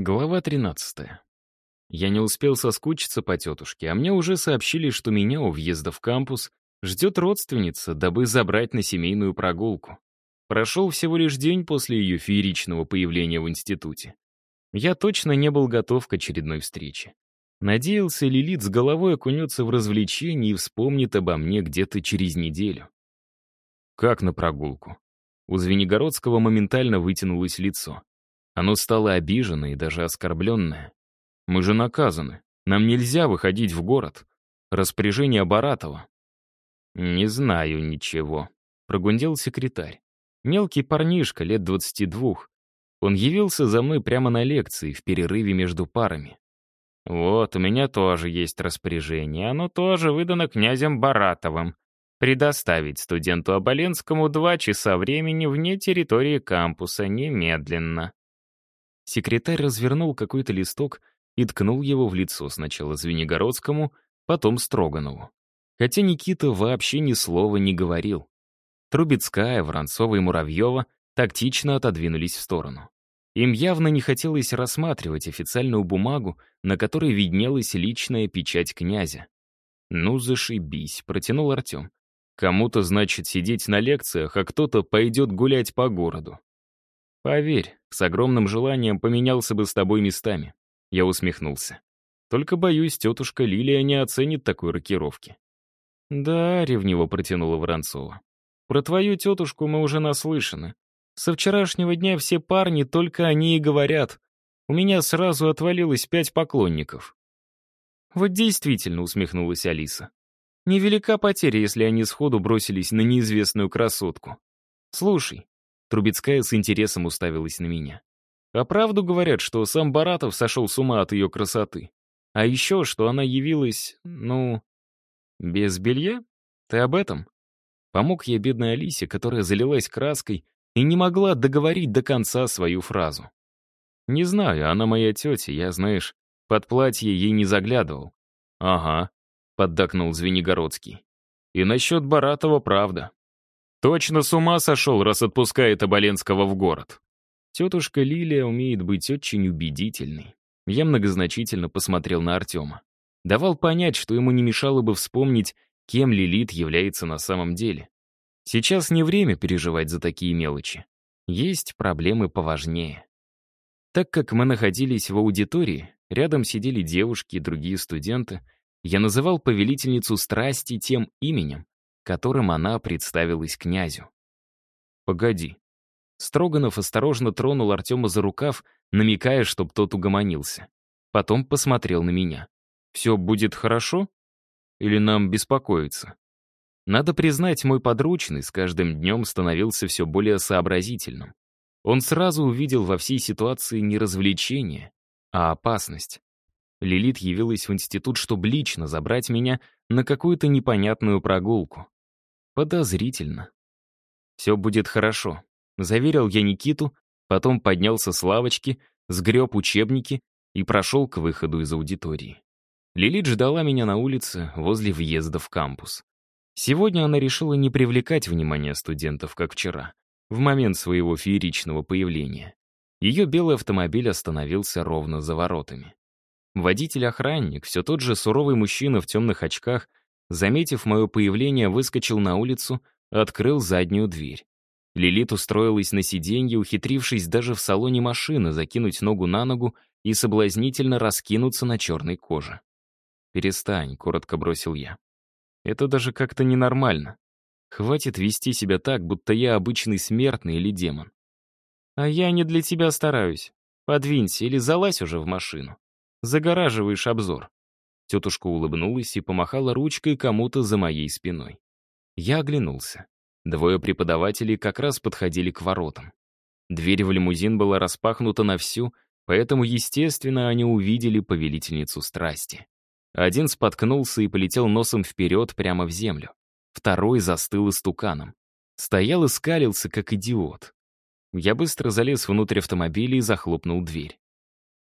Глава 13. Я не успел соскучиться по тетушке, а мне уже сообщили, что меня у въезда в кампус ждет родственница, дабы забрать на семейную прогулку. Прошел всего лишь день после ее фееричного появления в институте. Я точно не был готов к очередной встрече. Надеялся, Лилит с головой окунется в развлечение и вспомнит обо мне где-то через неделю. Как на прогулку? У Звенигородского моментально вытянулось лицо. Оно стало обиженное и даже оскорбленное. «Мы же наказаны. Нам нельзя выходить в город. Распоряжение Баратова». «Не знаю ничего», — прогундел секретарь. Мелкий парнишка, лет двадцати двух. Он явился за мной прямо на лекции, в перерыве между парами. «Вот, у меня тоже есть распоряжение. Оно тоже выдано князем Баратовым. Предоставить студенту Оболенскому два часа времени вне территории кампуса немедленно». Секретарь развернул какой-то листок и ткнул его в лицо сначала Звенигородскому, потом Строганову. Хотя Никита вообще ни слова не говорил. Трубецкая, Воронцова и Муравьева тактично отодвинулись в сторону. Им явно не хотелось рассматривать официальную бумагу, на которой виднелась личная печать князя. «Ну, зашибись», — протянул Артем. «Кому-то, значит, сидеть на лекциях, а кто-то пойдет гулять по городу. «Поверь, с огромным желанием поменялся бы с тобой местами». Я усмехнулся. «Только, боюсь, тетушка Лилия не оценит такой рокировки». «Да», — ревниво протянула Воронцова. «Про твою тетушку мы уже наслышаны. Со вчерашнего дня все парни только о ней и говорят. У меня сразу отвалилось пять поклонников». «Вот действительно», — усмехнулась Алиса. «Невелика потеря, если они сходу бросились на неизвестную красотку. Слушай, Трубецкая с интересом уставилась на меня. А правду говорят, что сам Баратов сошел с ума от ее красоты. А еще, что она явилась, ну... Без белья? Ты об этом? Помог я бедной Алисе, которая залилась краской и не могла договорить до конца свою фразу. Не знаю, она моя тетя, я, знаешь, под платье ей не заглядывал. Ага, поддакнул Звенигородский. И насчет Баратова правда. Точно с ума сошел, раз отпускает Оболенского в город. Тетушка Лилия умеет быть очень убедительной. Я многозначительно посмотрел на Артема. Давал понять, что ему не мешало бы вспомнить, кем Лилит является на самом деле. Сейчас не время переживать за такие мелочи. Есть проблемы поважнее. Так как мы находились в аудитории, рядом сидели девушки и другие студенты, я называл повелительницу страсти тем именем, которым она представилась князю. «Погоди». Строганов осторожно тронул Артема за рукав, намекая, чтоб тот угомонился. Потом посмотрел на меня. «Все будет хорошо? Или нам беспокоиться?» Надо признать, мой подручный с каждым днем становился все более сообразительным. Он сразу увидел во всей ситуации не развлечение, а опасность. Лилит явилась в институт, чтобы лично забрать меня на какую-то непонятную прогулку. Подозрительно. «Все будет хорошо», — заверил я Никиту, потом поднялся с лавочки, сгреб учебники и прошел к выходу из аудитории. Лилит ждала меня на улице возле въезда в кампус. Сегодня она решила не привлекать внимание студентов, как вчера, в момент своего фееричного появления. Ее белый автомобиль остановился ровно за воротами. Водитель-охранник, все тот же суровый мужчина в темных очках, заметив мое появление, выскочил на улицу, открыл заднюю дверь. Лилит устроилась на сиденье, ухитрившись даже в салоне машины закинуть ногу на ногу и соблазнительно раскинуться на черной коже. «Перестань», — коротко бросил я. «Это даже как-то ненормально. Хватит вести себя так, будто я обычный смертный или демон». «А я не для тебя стараюсь. Подвинься или залазь уже в машину. Загораживаешь обзор». Тетушка улыбнулась и помахала ручкой кому-то за моей спиной. Я оглянулся. Двое преподавателей как раз подходили к воротам. Дверь в лимузин была распахнута на всю, поэтому, естественно, они увидели повелительницу страсти. Один споткнулся и полетел носом вперед прямо в землю. Второй застыл истуканом. Стоял и скалился, как идиот. Я быстро залез внутрь автомобиля и захлопнул дверь.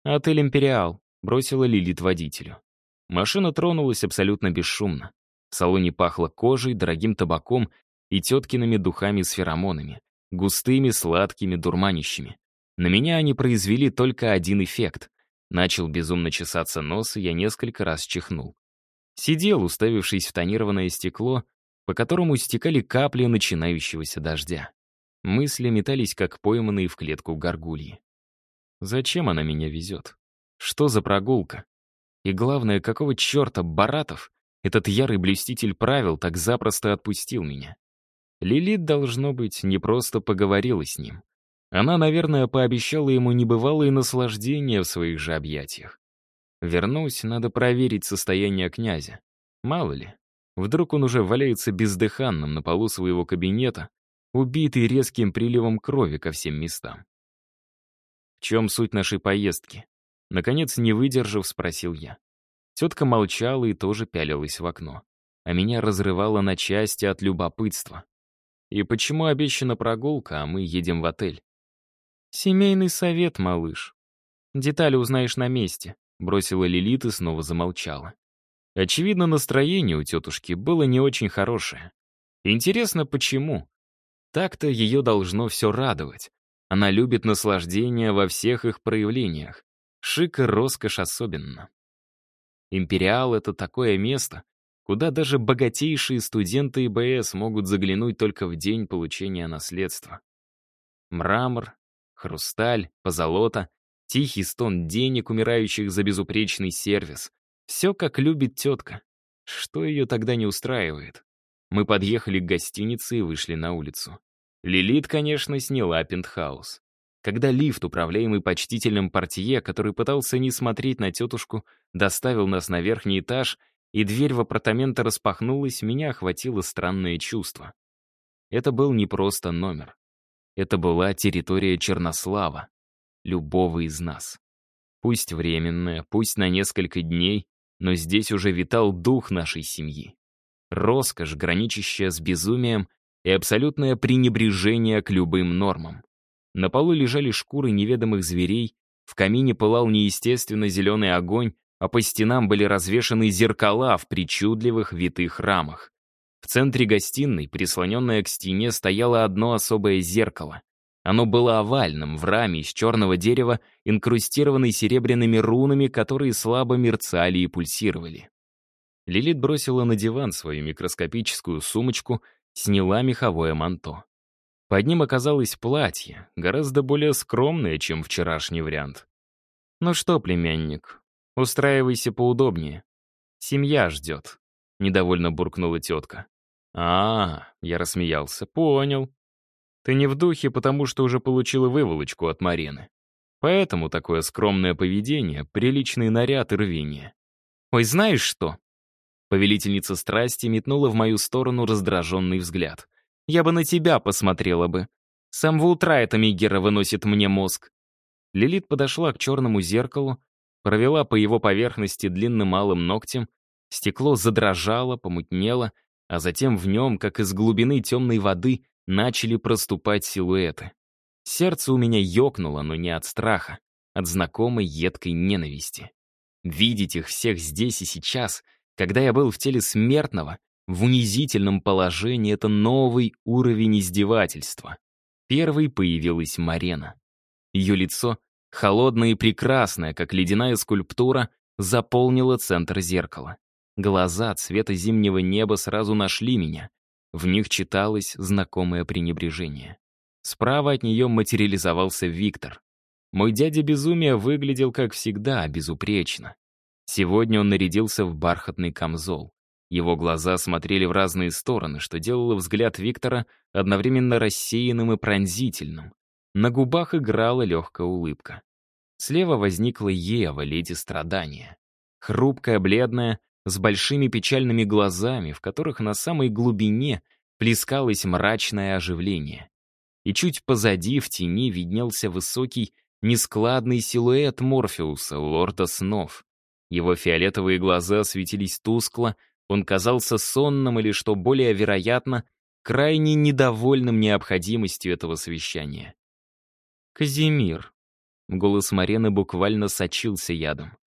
«Отель «Империал», — бросила Лилит водителю. Машина тронулась абсолютно бесшумно. В салоне пахло кожей, дорогим табаком и теткиными духами с феромонами, густыми, сладкими, дурманящими. На меня они произвели только один эффект. Начал безумно чесаться нос, и я несколько раз чихнул. Сидел, уставившись в тонированное стекло, по которому стекали капли начинающегося дождя. Мысли метались, как пойманные в клетку горгульи. Зачем она меня везет? Что за прогулка? И главное, какого черта Баратов, этот ярый блюститель правил, так запросто отпустил меня? Лилит, должно быть, не просто поговорила с ним. Она, наверное, пообещала ему небывалые наслаждения в своих же объятиях. Вернусь, надо проверить состояние князя. Мало ли, вдруг он уже валяется бездыханным на полу своего кабинета, убитый резким приливом крови ко всем местам. В чем суть нашей поездки? Наконец, не выдержав, спросил я. Тетка молчала и тоже пялилась в окно. А меня разрывало на части от любопытства. И почему обещана прогулка, а мы едем в отель? «Семейный совет, малыш. Детали узнаешь на месте», — бросила Лилит и снова замолчала. Очевидно, настроение у тетушки было не очень хорошее. Интересно, почему? Так-то ее должно все радовать. Она любит наслаждение во всех их проявлениях. Шик и роскошь особенно. Империал — это такое место, куда даже богатейшие студенты ИБС могут заглянуть только в день получения наследства. Мрамор, хрусталь, позолота, тихий стон денег, умирающих за безупречный сервис. Все, как любит тетка. Что ее тогда не устраивает? Мы подъехали к гостинице и вышли на улицу. Лилит, конечно, сняла пентхаус. Когда лифт, управляемый почтительным портье, который пытался не смотреть на тетушку, доставил нас на верхний этаж, и дверь в апартаменты распахнулась, меня охватило странное чувство. Это был не просто номер. Это была территория Чернослава, любого из нас. Пусть временная, пусть на несколько дней, но здесь уже витал дух нашей семьи. Роскошь, граничащая с безумием, и абсолютное пренебрежение к любым нормам. На полу лежали шкуры неведомых зверей, в камине пылал неестественно зеленый огонь, а по стенам были развешаны зеркала в причудливых витых рамах. В центре гостиной, прислоненное к стене, стояло одно особое зеркало. Оно было овальным, в раме из черного дерева, инкрустированной серебряными рунами, которые слабо мерцали и пульсировали. Лилит бросила на диван свою микроскопическую сумочку, сняла меховое манто. Под ним оказалось платье, гораздо более скромное, чем вчерашний вариант. «Ну что, племянник, устраивайся поудобнее. Семья ждет», — недовольно буркнула тетка. «А, — я рассмеялся, — понял. Ты не в духе, потому что уже получила выволочку от Марины. Поэтому такое скромное поведение, приличный наряд и рвение. Ой, знаешь что?» Повелительница страсти метнула в мою сторону раздраженный взгляд. «Я бы на тебя посмотрела бы. С самого утра эта Мигера выносит мне мозг». Лилит подошла к черному зеркалу, провела по его поверхности длинным малым ногтем, стекло задрожало, помутнело — а затем в нем, как из глубины темной воды, начали проступать силуэты. Сердце у меня ёкнуло, но не от страха, от знакомой едкой ненависти. Видеть их всех здесь и сейчас, когда я был в теле смертного, в унизительном положении, это новый уровень издевательства. Первой появилась Марена. Ее лицо, холодное и прекрасное, как ледяная скульптура, заполнило центр зеркала. Глаза цвета зимнего неба сразу нашли меня. В них читалось знакомое пренебрежение. Справа от нее материализовался Виктор. Мой дядя безумия выглядел, как всегда, безупречно. Сегодня он нарядился в бархатный камзол. Его глаза смотрели в разные стороны, что делало взгляд Виктора одновременно рассеянным и пронзительным. На губах играла легкая улыбка. Слева возникла Ева, леди страдания. Хрупкая, бледная, с большими печальными глазами, в которых на самой глубине плескалось мрачное оживление. И чуть позади, в тени, виднелся высокий, нескладный силуэт Морфеуса, лорда снов. Его фиолетовые глаза светились тускло, он казался сонным или, что более вероятно, крайне недовольным необходимостью этого совещания. «Казимир», — голос Марены буквально сочился ядом.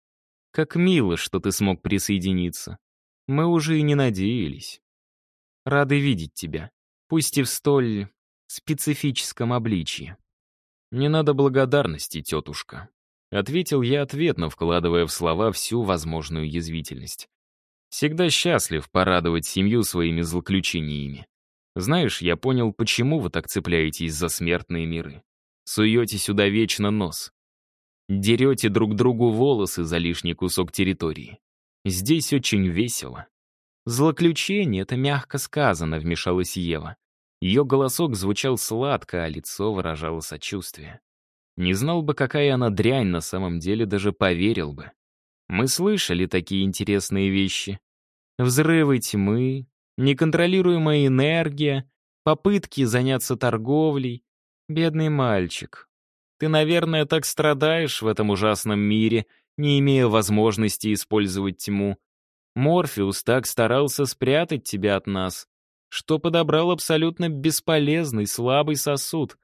Как мило, что ты смог присоединиться. Мы уже и не надеялись. Рады видеть тебя, пусть и в столь специфическом обличье. «Не надо благодарности, тетушка», — ответил я ответно, вкладывая в слова всю возможную язвительность. «Всегда счастлив порадовать семью своими злоключениями. Знаешь, я понял, почему вы так цепляетесь за смертные миры. Суете сюда вечно нос. Дерете друг другу волосы за лишний кусок территории. Здесь очень весело. «Злоключение — это мягко сказано», — вмешалась Ева. Ее голосок звучал сладко, а лицо выражало сочувствие. Не знал бы, какая она дрянь на самом деле, даже поверил бы. Мы слышали такие интересные вещи. Взрывы тьмы, неконтролируемая энергия, попытки заняться торговлей. Бедный мальчик. Ты, наверное, так страдаешь в этом ужасном мире, не имея возможности использовать тьму. Морфеус так старался спрятать тебя от нас что подобрал абсолютно бесполезный, слабый сосуд.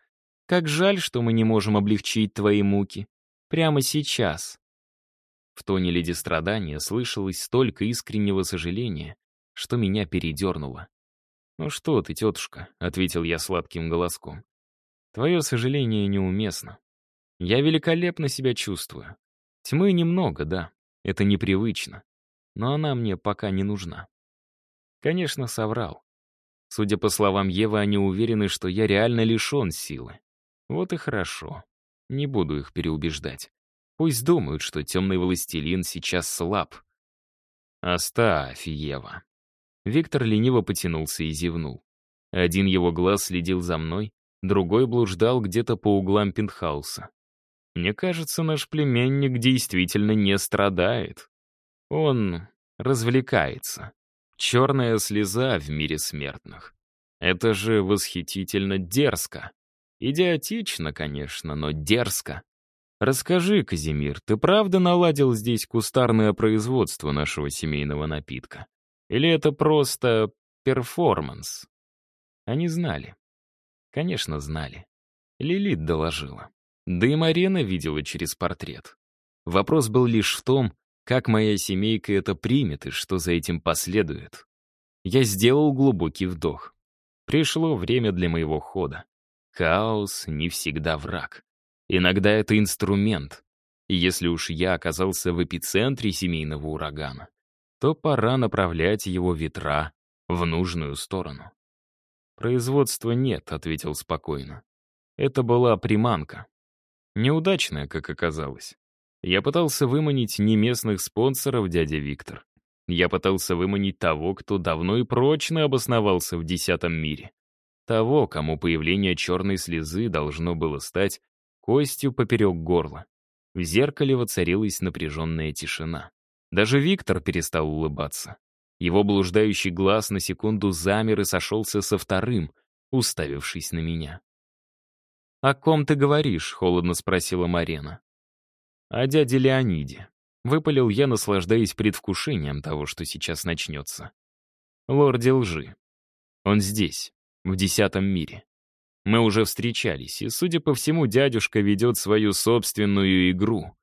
Как жаль, что мы не можем облегчить твои муки. Прямо сейчас. В тоне леди страдания слышалось столько искреннего сожаления, что меня передернуло. «Ну что ты, тетушка», — ответил я сладким голоском. «Твое сожаление неуместно. Я великолепно себя чувствую. Тьмы немного, да, это непривычно, но она мне пока не нужна». Конечно, соврал. Судя по словам Евы, они уверены, что я реально лишен силы. Вот и хорошо. Не буду их переубеждать. Пусть думают, что темный властелин сейчас слаб. Оставь, Ева. Виктор лениво потянулся и зевнул. Один его глаз следил за мной, другой блуждал где-то по углам пентхауса. Мне кажется, наш племенник действительно не страдает. Он развлекается. Черная слеза в мире смертных. Это же восхитительно дерзко. Идиотично, конечно, но дерзко. Расскажи, Казимир, ты правда наладил здесь кустарное производство нашего семейного напитка? Или это просто перформанс? Они знали. Конечно, знали. Лилит доложила. Да и Марина видела через портрет. Вопрос был лишь в том, как моя семейка это примет и что за этим последует? Я сделал глубокий вдох. Пришло время для моего хода. Хаос не всегда враг. Иногда это инструмент. И если уж я оказался в эпицентре семейного урагана, то пора направлять его ветра в нужную сторону. «Производства нет», — ответил спокойно. Это была приманка. Неудачная, как оказалось. Я пытался выманить не местных спонсоров, дядя Виктор. Я пытался выманить того, кто давно и прочно обосновался в десятом мире. Того, кому появление черной слезы должно было стать костью поперек горла. В зеркале воцарилась напряженная тишина. Даже Виктор перестал улыбаться. Его блуждающий глаз на секунду замер и сошелся со вторым, уставившись на меня. «О ком ты говоришь?» — холодно спросила Марена о дяде Леониде. Выпалил я, наслаждаясь предвкушением того, что сейчас начнется. Лорде лжи. Он здесь, в десятом мире. Мы уже встречались, и, судя по всему, дядюшка ведет свою собственную игру.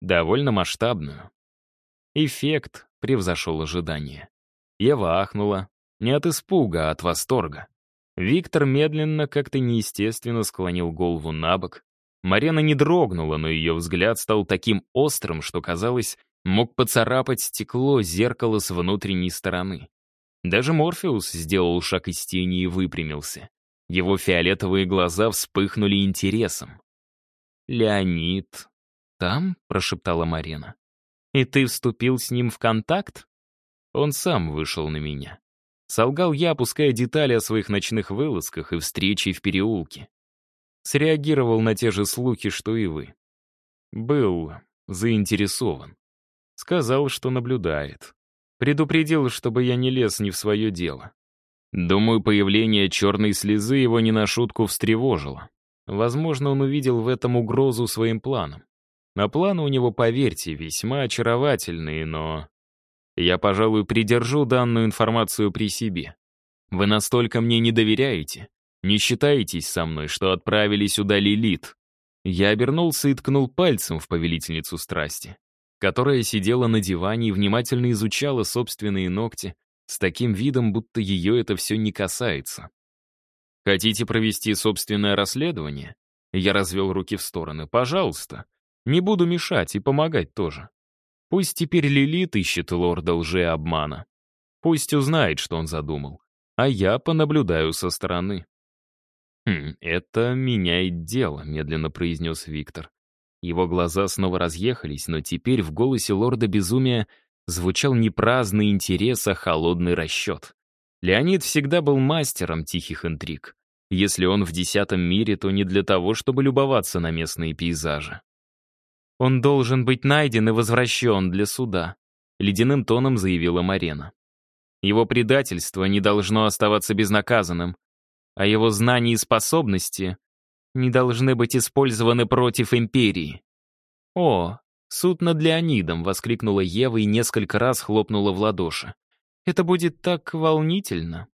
Довольно масштабную. Эффект превзошел ожидания. Ева ахнула. Не от испуга, а от восторга. Виктор медленно, как-то неестественно склонил голову на бок, Марена не дрогнула, но ее взгляд стал таким острым, что, казалось, мог поцарапать стекло зеркала с внутренней стороны. Даже Морфеус сделал шаг из тени и выпрямился. Его фиолетовые глаза вспыхнули интересом. «Леонид, там?» — прошептала Марена. «И ты вступил с ним в контакт?» Он сам вышел на меня. Солгал я, опуская детали о своих ночных вылазках и встрече в переулке. Среагировал на те же слухи, что и вы. Был заинтересован. Сказал, что наблюдает. Предупредил, чтобы я не лез не в свое дело. Думаю, появление черной слезы его не на шутку встревожило. Возможно, он увидел в этом угрозу своим планам. На планы у него, поверьте, весьма очаровательные, но... Я, пожалуй, придержу данную информацию при себе. Вы настолько мне не доверяете, не считаетесь со мной, что отправили сюда Лилит?» Я обернулся и ткнул пальцем в повелительницу страсти, которая сидела на диване и внимательно изучала собственные ногти с таким видом, будто ее это все не касается. «Хотите провести собственное расследование? Я развел руки в стороны. «Пожалуйста. Не буду мешать и помогать тоже. Пусть теперь Лилит ищет лорда лжи-обмана. Пусть узнает, что он задумал. А я понаблюдаю со стороны». «Хм, это меняет дело», — медленно произнес Виктор. Его глаза снова разъехались, но теперь в голосе лорда безумия звучал не праздный интерес, а холодный расчет. Леонид всегда был мастером тихих интриг. Если он в десятом мире, то не для того, чтобы любоваться на местные пейзажи. «Он должен быть найден и возвращен для суда», — ледяным тоном заявила Марена. «Его предательство не должно оставаться безнаказанным, а его знания и способности не должны быть использованы против империи». «О, суд над Леонидом!» — воскликнула Ева и несколько раз хлопнула в ладоши. «Это будет так волнительно.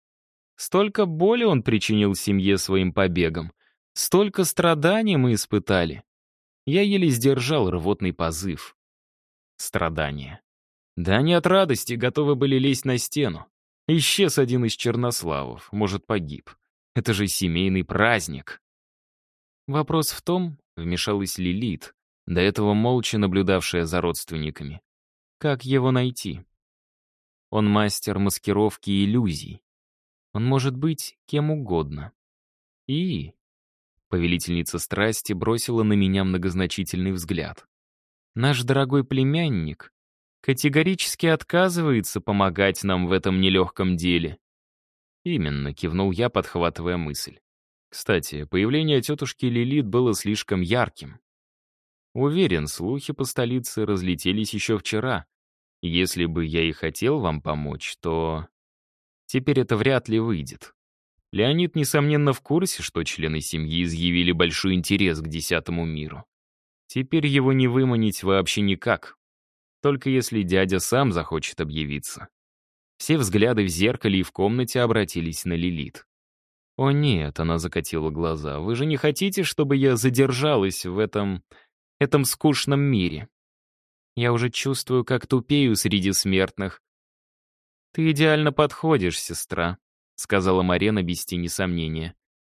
Столько боли он причинил семье своим побегом, столько страданий мы испытали. Я еле сдержал рвотный позыв. Страдания. Да они от радости готовы были лезть на стену. Исчез один из чернославов, может, погиб. Это же семейный праздник. Вопрос в том, вмешалась Лилит, до этого молча наблюдавшая за родственниками. Как его найти? Он мастер маскировки и иллюзий. Он может быть кем угодно. И Повелительница страсти бросила на меня многозначительный взгляд. Наш дорогой племянник категорически отказывается помогать нам в этом нелегком деле. Именно, кивнул я, подхватывая мысль. Кстати, появление тетушки Лилит было слишком ярким. Уверен, слухи по столице разлетелись еще вчера. Если бы я и хотел вам помочь, то... Теперь это вряд ли выйдет. Леонид, несомненно, в курсе, что члены семьи изъявили большой интерес к десятому миру. Теперь его не выманить вообще никак. Только если дядя сам захочет объявиться. Все взгляды в зеркале и в комнате обратились на Лилит. «О нет», — она закатила глаза, — «вы же не хотите, чтобы я задержалась в этом... этом скучном мире? Я уже чувствую, как тупею среди смертных. Ты идеально подходишь, сестра», — сказала Марена без тени сомнения.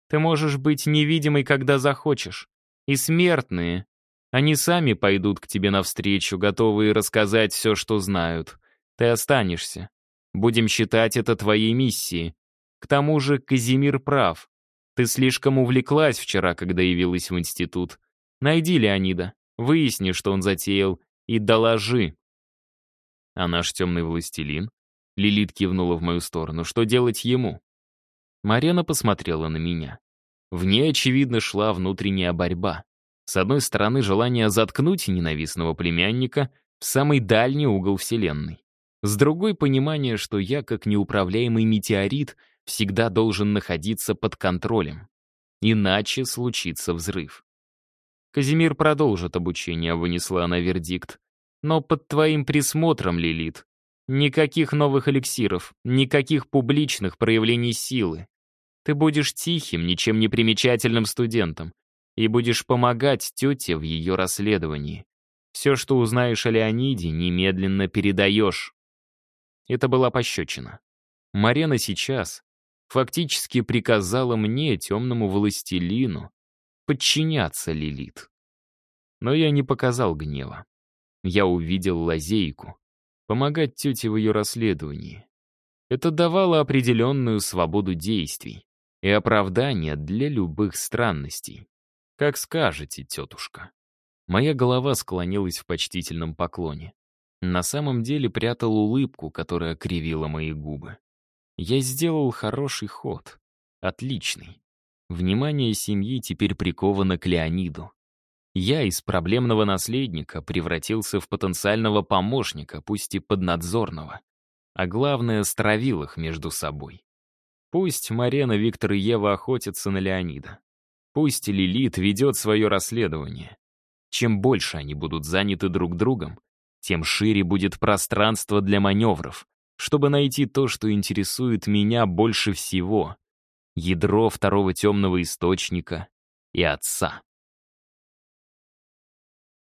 «Ты можешь быть невидимой, когда захочешь. И смертные, они сами пойдут к тебе навстречу, готовые рассказать все, что знают. Ты останешься. Будем считать это твоей миссией. К тому же Казимир прав. Ты слишком увлеклась вчера, когда явилась в институт. Найди Леонида, выясни, что он затеял, и доложи». А наш темный властелин Лилит кивнула в мою сторону. «Что делать ему?» Марена посмотрела на меня. В ней, очевидно, шла внутренняя борьба. С одной стороны, желание заткнуть ненавистного племянника в самый дальний угол Вселенной. С другой — понимание, что я, как неуправляемый метеорит, всегда должен находиться под контролем. Иначе случится взрыв. Казимир продолжит обучение, вынесла она вердикт. Но под твоим присмотром, Лилит, Никаких новых эликсиров, никаких публичных проявлений силы. Ты будешь тихим, ничем не примечательным студентом и будешь помогать тете в ее расследовании. Все, что узнаешь о Леониде, немедленно передаешь. Это была пощечина. Марена сейчас фактически приказала мне, темному властелину, подчиняться Лилит. Но я не показал гнева. Я увидел лазейку помогать тете в ее расследовании. Это давало определенную свободу действий и оправдание для любых странностей. Как скажете, тетушка. Моя голова склонилась в почтительном поклоне. На самом деле прятал улыбку, которая кривила мои губы. Я сделал хороший ход. Отличный. Внимание семьи теперь приковано к Леониду. Я из проблемного наследника превратился в потенциального помощника, пусть и поднадзорного. А главное, стравил их между собой. Пусть Марена, Виктор и Ева охотятся на Леонида. Пусть Лилит ведет свое расследование. Чем больше они будут заняты друг другом, тем шире будет пространство для маневров, чтобы найти то, что интересует меня больше всего — ядро второго темного источника и отца.